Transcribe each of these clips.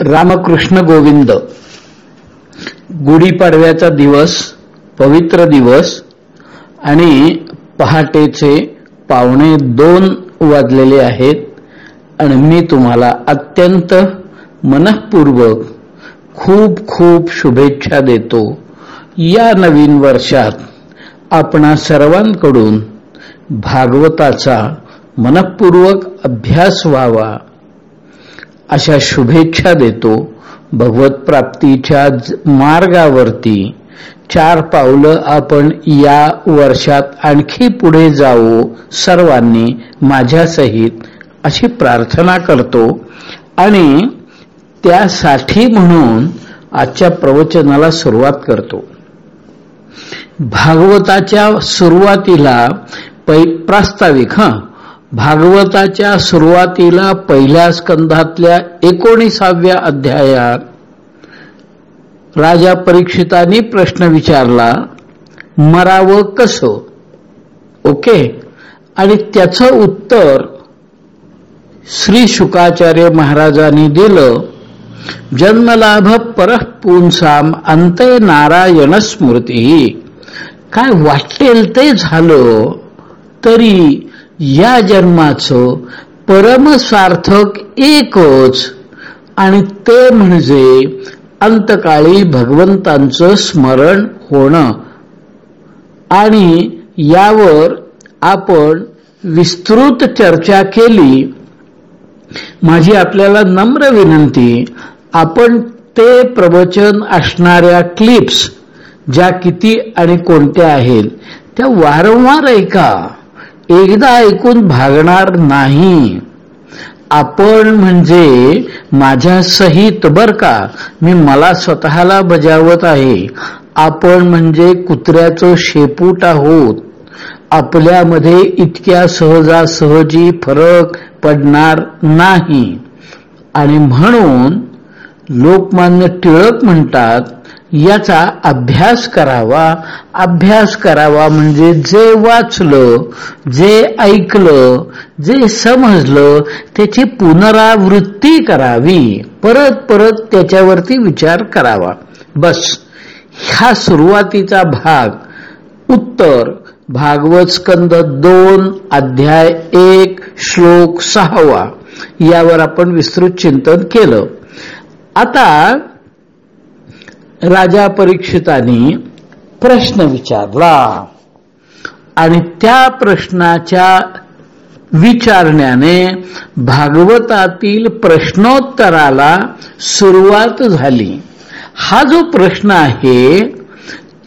रामकृष्ण गोविंद. गुढीपाडव्याचा दिवस पवित्र दिवस आणि पहाटेचे पावणे दोन वाजलेले आहेत आणि मी तुम्हाला अत्यंत मनपूर्वक खूप खूप शुभेच्छा देतो. या नवीन वर्षात आपणा सर्वांकडून भागवताचा मनपूर्वक अभ्यास व्हावा. अशा शुभेच्छा देतो. भगवत प्राप्तीच्या मार्गावरती चार पावलं आपण या वर्षात आणखी पुढे जाऊ सर्वांनी माझ्यासहित अशी प्रार्थना करतो. आणि त्यासाठी म्हणून आजच्या प्रवचनाला सुरुवात करतो. भागवताच्या सुरुवातीला पै प्रास्ताविक हा. भागवताच्या सुरुवातीला पहिल्या स्कंधातल्या एकोणीसाव्या अध्यायात राजा परीक्षितांनी प्रश्न विचारला मरावं कसं? ओके. आणि त्याचं उत्तर श्री शुकाचार्य महाराजांनी दिलं जन्मलाभ परपुंसाम अंते नारायण स्मृती. काय वाटेल ते झालं तरी या जन्माचं परमस्वार्थक एकच. आणि ते म्हणजे अंतकाळी भगवंतांचं स्मरण होणं. आणि यावर आपण विस्तृत चर्चा केली. माझी आपल्याला नम्र विनंती आपण ते प्रवचन असणाऱ्या क्लिप्स ज्या किती आणि कोणत्या आहेत त्या वारंवार ऐका. एकदा ऐकून भागणार नाही. आपण म्हणजे माझ्या सहित बर का मी मला स्वतःला बजावत आहे. आपण म्हणजे कुत्र्याचं शेपूट आहोत. आपल्यामध्ये इतक्या सहजासहजी फरक पडणार नाही. आणि म्हणून लोकमान्य टिळक म्हणतात याचा अभ्यास करावा. अभ्यास करावा म्हणजे जे वाचलं जे ऐकलं जे समजलं त्याची पुनरावृत्ती करावी. परत परत त्याच्यावरती विचार करावा. बस. ह्या सुरुवातीचा भाग. उत्तर. भागवत स्कंद दोन अध्याय एक श्लोक सहावा. यावर आपण विस्तृत चिंतन केलं. आता राजा परीक्षितांनी प्रश्न विचारला. आणि त्या प्रश्नाच्या विचारण्याने भागवतातील प्रश्नोत्तराला सुरुवात झाली. हा जो प्रश्न आहे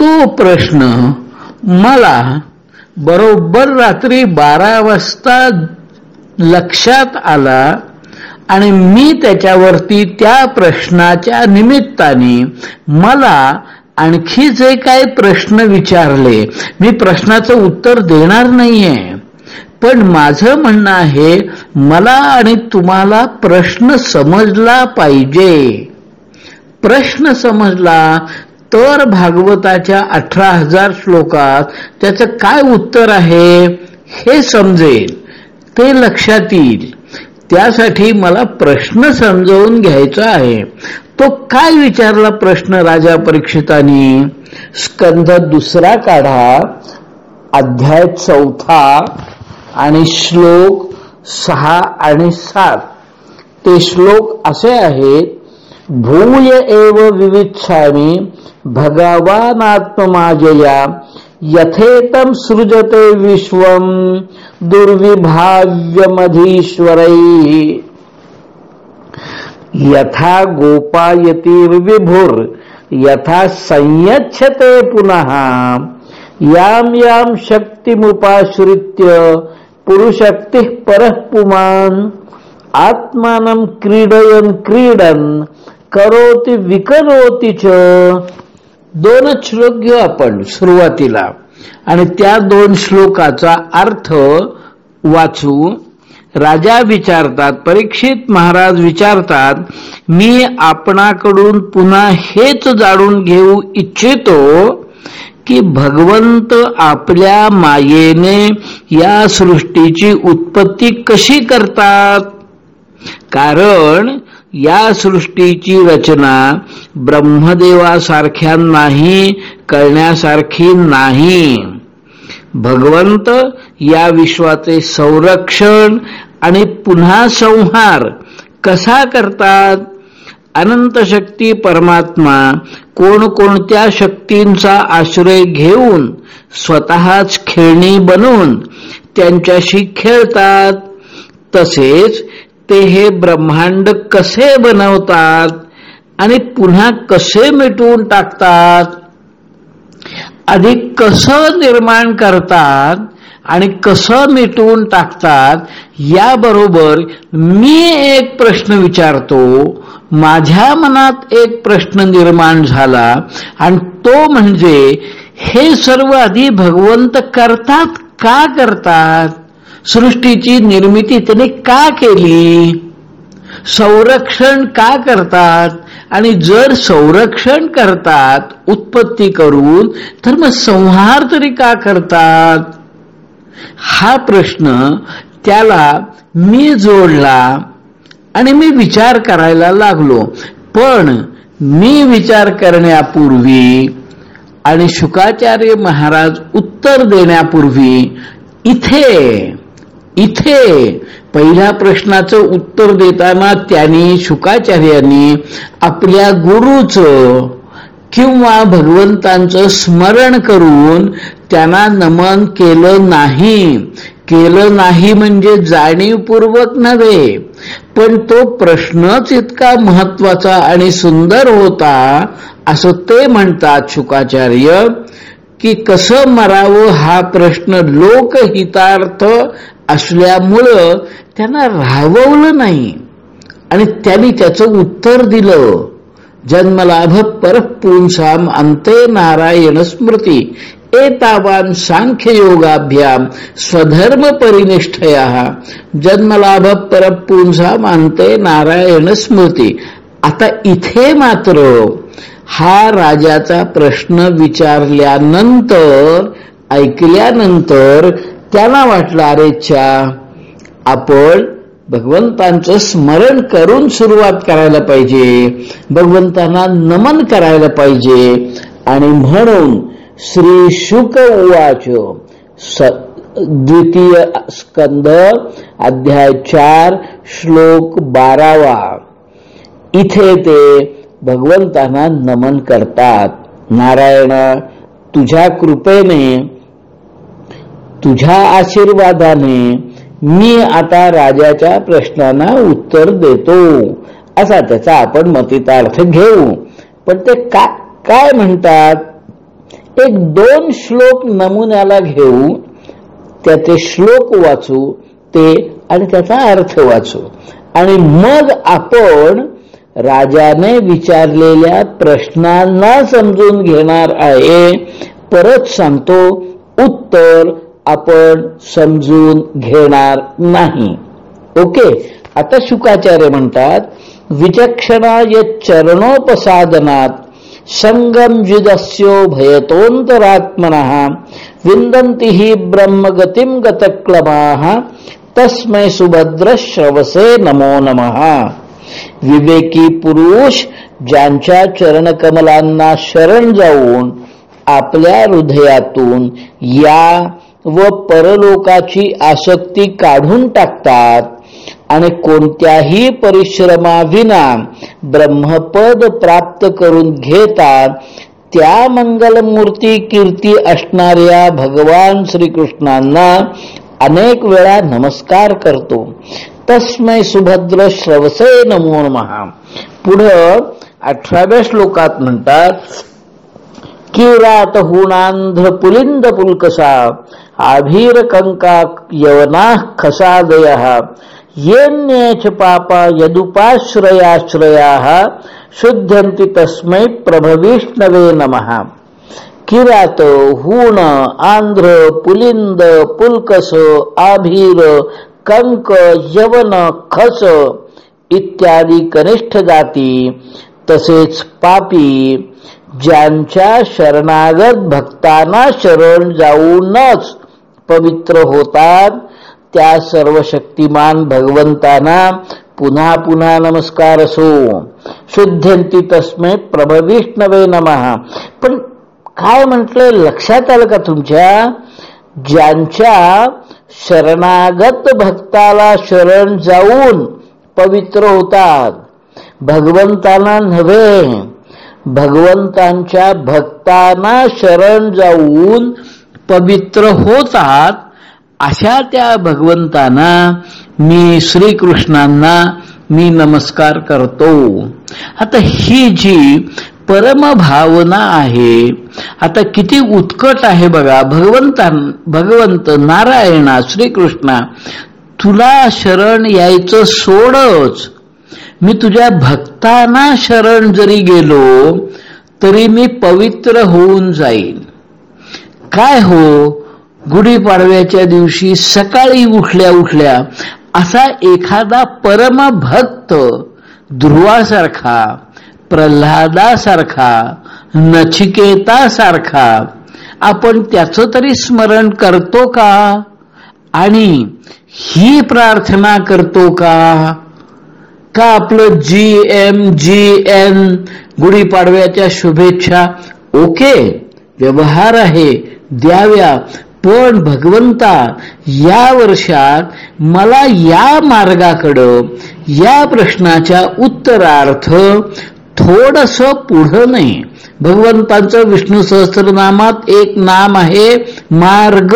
तो प्रश्न मला बरोबर रात्री बारा वाजता लक्षात आला आणि मी त्याच्यावरती त्या प्रश्नाच्या निमित्ताने मला आणखी जे काही प्रश्न विचारले मी प्रश्नाचं उत्तर देणार नाहीये. पण माझं म्हणणं आहे मला आणि तुम्हाला प्रश्न समजला पाहिजे. प्रश्न समजला तर भागवताच्या अठरा हजार श्लोकात त्याचं काय उत्तर आहे हे समजेल ते लक्षात येईल. त्यासाठी मला प्रश्न समजावून घ्यायचा आहे. तो काय विचारला प्रश्न राजा परीक्षितानी? स्कंध दुसरा काढा अध्याय चौथा आणि श्लोक सहा आणि सात. ते श्लोक असे आहेत भूय एव विविच्छामी भगवानात्ममाजया यथेतम सृजते विश्वम दुर्विभाव्यमधीश्वरै। यथा गोपायतीर्विभुर यथा संयच्छते पुनः। याम याम शक्तिमुपाश्रित्य पुरुशक्ती परः पुमान्। आत्मानं क्रीडयन क्रीडन करोति विकरोति च। दोनच श्लोक घेऊ आपण सुरुवातीला. आणि त्या दोन श्लोकाचा अर्थ वाचू. राजा विचारतात परीक्षित महाराज विचारतात मी आपणाकडून पुन्हा हेच जाणून घेऊ इच्छितो की भगवंत आपल्या मायेने या सृष्टीची उत्पत्ती कशी करतात? कारण या सृष्टीची रचना ब्रह्मदेवासारख्यांनाही करण्यासारखी नाही. भगवंत या विश्वाचे संरक्षण आणि पुन्हा संहार कसा करतात? अनंत शक्ती परमात्मा कोणकोणत्या शक्तींचा आश्रय घेऊन स्वतःच खेळणी बनवून त्यांच्याशी खेळतात? तसेच ते हे ब्रह्मांड कसे बनवतात आणि पुन्हा कसे मिटवून टाकतात? अधिक कसं निर्माण करतात आणि कसं मिटवून टाकतात याबरोबर मी एक प्रश्न विचारतो. माझ्या मनात एक प्रश्न निर्माण झाला आणि तो म्हणजे हे सर्व आधी भगवंत करतात का करतात? सृष्टीची निर्मिती त्याने का केली? संरक्षण का करतात? आणि जर संरक्षण करतात उत्पत्ती करून तर मग संहार तरी का करतात? हा प्रश्न त्याला मी जोडला आणि मी विचार करायला लागलो. पण मी विचार करण्यापूर्वी आणि शुकाचार्य महाराज उत्तर देण्यापूर्वी इथे इथे पहिल्या प्रश्नाचं उत्तर देताना त्यांनी शुकाचार्यांनी आपल्या गुरुचं किंवा भगवंतांचं स्मरण करून त्यांना नमन केलं नाही. केलं नाही म्हणजे जाणीवपूर्वक नव्हे. पण तो प्रश्नच इतका महत्त्वाचा आणि सुंदर होता असं ते म्हणतात शुकाचार्य. की कसं मरावं हा प्रश्न लोकहितार्थ असल्यामुळं त्यांना राहवलं नाही. आणि त्यांनी त्याचं उत्तर दिलं. जन्मलाभ परपुंसाम अंते नारायण स्मृती. एतावान सांख्ययोगाभ्याम स्वधर्म परिनिष्ठया. जन्मलाभ परपुंसाम अंते नारायण स्मृती. आता इथे मात्र हा राजाचा प्रश्न विचारल्यानंतर ऐकल्यानंतर त्यांना वाटलं अरेच्छा आपण भगवंतांचं स्मरण करून सुरुवात करायला पाहिजे. भगवंतांना नमन करायला पाहिजे. आणि म्हणून श्री शुक उवाच द्वितीय स्कंद अध्याय चार श्लोक बारावा. इथे ते भगवंतांना नमन करतात. नारायण तुझ्या कृपेने तुझ्या आशीर्वादाने मी आता राजाच्या प्रश्नांना उत्तर देतो. असा त्याचा आपण मतितार्थ घेऊ. पण ते का काय म्हणतात? एक दोन श्लोक नमुन्याला घेऊ. त्याचे श्लोक वाचू ते आणि त्याचा अर्थ वाचू. आणि मग आपण राजाने विचारलेल्या प्रश्नांना समजून घेणार आहे. परत सांगतो उत्तर आपण समजून घेणार नाही. ओके? आता शुकाचार्य म्हणतात विचक्षणाय चरणोपसादनात संगम जिदस्यो भयतोंतरात्मना विंदन्ति हि ब्रह्मगतिम गतक्लमा तस्मै सुभद्र श्रवसे नमो नमः। विवेकी पुरुष ज्यांच्या चरणकमलांना शरण जाऊन आपल्या हृदयातून या व परलोकाची आसक्ती काढून टाकतात आणि कोणत्याही परिश्रमाविना ब्रह्मपद प्राप्त करून घेतात त्या मंगलमूर्ती कीर्ती असणाऱ्या भगवान श्रीकृष्णांना अनेक वेळा नमस्कार करतो. तस्मै सुभद्र श्रवसे नमो महा पुढं अठराव्या श्लोकात म्हणतात किरात हुणांध्र पुलिंद पुलकसा आभीर कंका यवना खसादय येन्येच पापा यदुपाश्रयाश्रया शुद्ध्यंती तस्मै प्रभविष्णवे नमः. किरात हूण आंध्र पुलिंद पुलकस आभीर कंक यवन खस इत्यादी कनिष्ठ जाती तसेच पापी ज्यांच्या शरणागत भक्तांना शरण जाऊनच पवित्र होतात त्या सर्व शक्तिमान भगवंतांना पुन्हा पुन्हा नमस्कार असो. शुद्धंती तस्मे प्रभविष्णवे नमः. पण काय म्हटलंय लक्षात आलं का तुमच्या? ज्यांच्या शरणागत भक्ताला शरण जाऊन पवित्र होतात. भगवंतांना नव्हे भगवंतांच्या भक्तांना शरण जाऊन पवित्र होतात. अशा त्या भगवंतांना मी श्रीकृष्णांना मी नमस्कार करतो. आता ही जी परमभावना आहे. आता किती उत्कट आहे बघा. भगवंता भगवंत नारायणा श्रीकृष्णा तुला शरण यायचं सोडच. मी तुझ्या भक्तांना शरण जरी गेलो तरी मी पवित्र होऊन जाईन. काय हो? गुढीपाडव्याच्या दिवशी सकाळी उठल्या उठल्या असा एखादा परमभक्त ध्रुवासारखा प्रल्हादासारखा नचिकेतासारखा आपण त्याचं तरी स्मरण करतो का? आणि ही प्रार्थना करतो का? का आपलं जी एम जी एन गुढीपाडव्याच्या शुभेच्छा ओके व्यवहार आहे द्याव्या पण भगवंता या वर्षात मला या मार्गाकडं या प्रश्नाच्या उत्तरार्थ थोडस पुढं नाही. भगवंतांचं विष्णू सहस्त्रनामात एक नाम आहे मार्ग.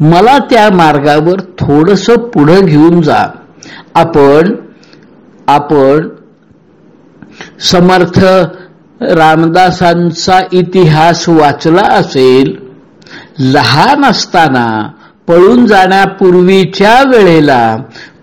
मला त्या मार्गावर थोडस पुढं घेऊन जा. आपण आपण समर्थ रामदासांचा इतिहास वाचला असेल लहान असताना पळून जाण्यापूर्वीच्या वेळेला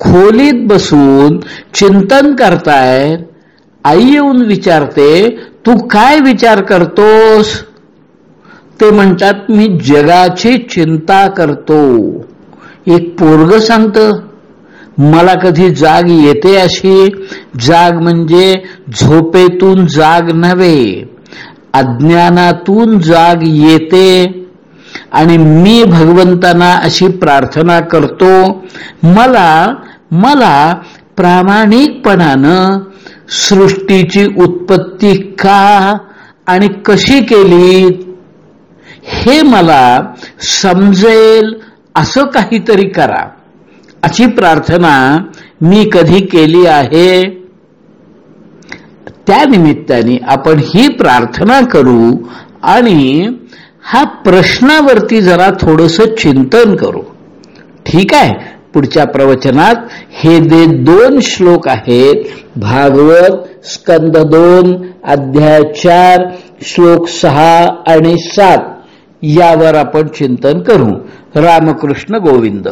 खोलीत बसून चिंतन करतायत आई येऊन विचारते तू काय विचार करतोस? ते म्हणतात मी जगाची चिंता करतो. एक पोरग सांगत मला कधी जाग येते अशी? जाग म्हणजे झोपेतून जाग नव्हे अज्ञानातून जाग येते. आणि मी भगवंतांना अशी प्रार्थना करतो मला मला प्रामाणिकपणानं सृष्टीची उत्पत्ती का आणि कशी केली? हे मला समजेल असं काहीतरी करा. अशी प्रार्थना मी कधी केली आहे? त्या निमित्ताने आपण ही प्रार्थना करू आणि हा प्रश्नावरती जरा थोडस चिंतन करू. ठीक आहे? पुढच्या प्रवचनात हे जे दोन श्लोक आहेत भागवत स्कंद दोन अध्याय चार श्लोक सहा आणि सात यावर आपण चिंतन करू. रामकृष्ण गोविंद.